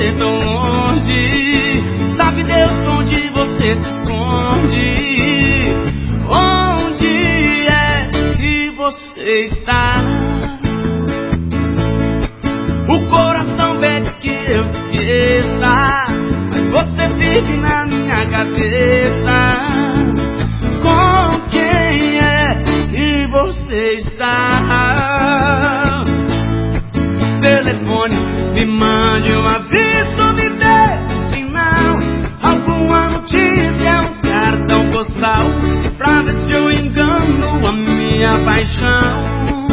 você tão longe. Sabe Deus onde você se esconde? Onde é que você está? O coração pede que eu esqueça, mas você vive na minha cabeça. Com quem é que você está? Telefone, me mande um aviso, me dê sinal. Alguma notícia, um cartão postal, pra ver se eu engano a minha paixão.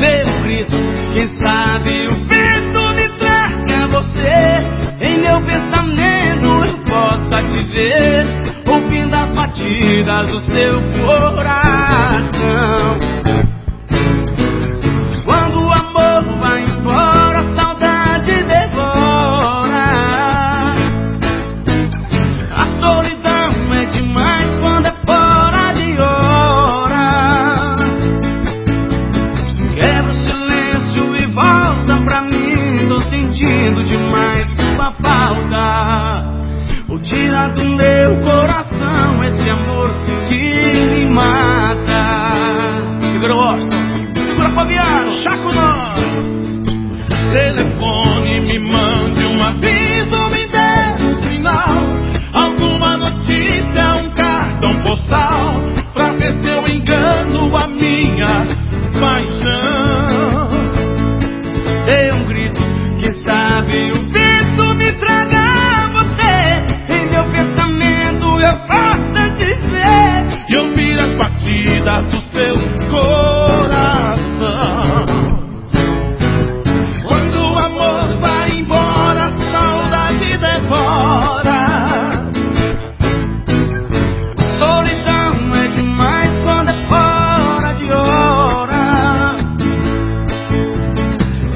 Dê um grito, quem sabe o vento me traga você. Em meu pensamento eu possa te ver, ouvindo as batidas do seu sentindo demais sua falta. Ou tira do meu coração batidas do seu coração. Quando o amor vai embora, a saudade devora. Solidão é demais quando é fora de hora.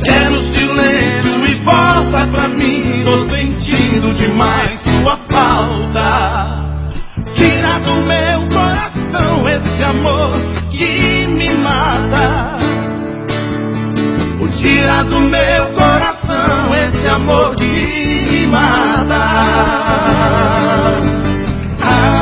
Quero silêncio e volta pra mim. Tô sentindo demais sua falta. Tira do meu esse amor que me mata. O tira do meu coração esse amor que me mata. Ah.